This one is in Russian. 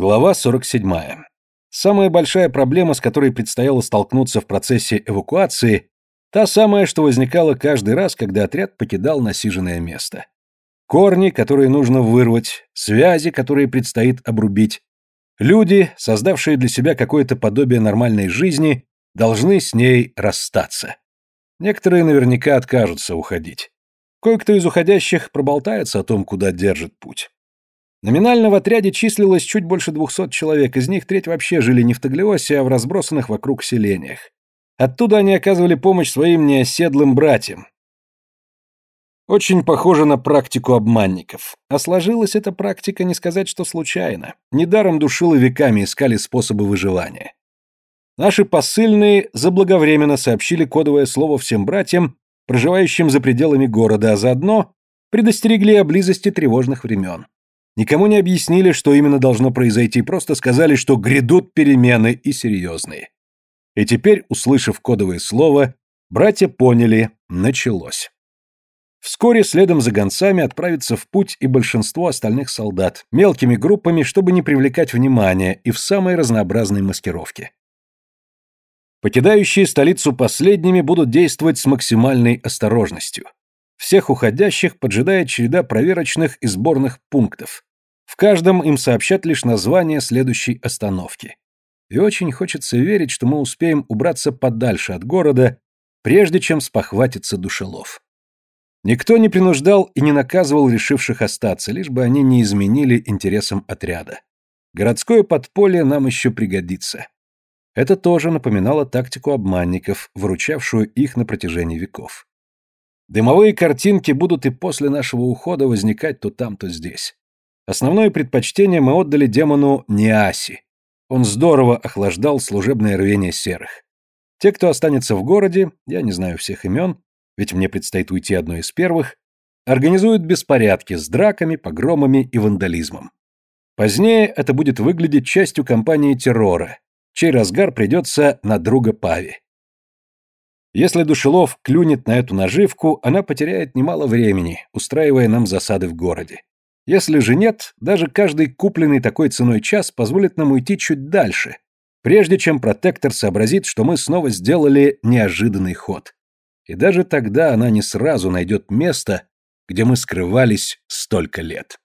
Глава 47. Самая большая проблема, с которой предстояло столкнуться в процессе эвакуации, та самая, что возникала каждый раз, когда отряд покидал насиженное место. Корни, которые нужно вырвать, связи, которые предстоит обрубить. Люди, создавшие для себя какое-то подобие нормальной жизни, должны с ней расстаться. Некоторые наверняка откажутся уходить. Кое-кто из уходящих проболтается о том, куда держит путь. Номинально в отряде числилось чуть больше двухсот человек, из них треть вообще жили не в Таглиосе, а в разбросанных вокруг селениях. Оттуда они оказывали помощь своим неоседлым братьям. Очень похоже на практику обманников. А сложилась эта практика, не сказать, что случайно. Недаром душилы веками искали способы выживания. Наши посыльные заблаговременно сообщили кодовое слово всем братьям, проживающим за пределами города, а заодно предостерегли о близости тревожных времен. Никому не объяснили, что именно должно произойти, просто сказали, что грядут перемены и серьезные. И теперь, услышав кодовое слово, братья поняли – началось. Вскоре следом за гонцами отправится в путь и большинство остальных солдат, мелкими группами, чтобы не привлекать внимания и в самой разнообразной маскировке. Покидающие столицу последними будут действовать с максимальной осторожностью. Всех уходящих поджидает череда проверочных и сборных пунктов, в каждом им сообщат лишь название следующей остановки. И очень хочется верить, что мы успеем убраться подальше от города, прежде чем спохватится душелов. Никто не принуждал и не наказывал решивших остаться, лишь бы они не изменили интересам отряда. Городское подполье нам еще пригодится. Это тоже напоминало тактику обманников, выручавшую их на протяжении веков. Дымовые картинки будут и после нашего ухода возникать то там, то здесь. Основное предпочтение мы отдали демону Ниаси. Он здорово охлаждал служебное рвение серых. Те, кто останется в городе, я не знаю всех имен, ведь мне предстоит уйти одной из первых, организуют беспорядки с драками, погромами и вандализмом. Позднее это будет выглядеть частью кампании террора, чей разгар придется на друга Пави. Если Душелов клюнет на эту наживку, она потеряет немало времени, устраивая нам засады в городе. Если же нет, даже каждый купленный такой ценой час позволит нам уйти чуть дальше, прежде чем протектор сообразит, что мы снова сделали неожиданный ход. И даже тогда она не сразу найдет место, где мы скрывались столько лет.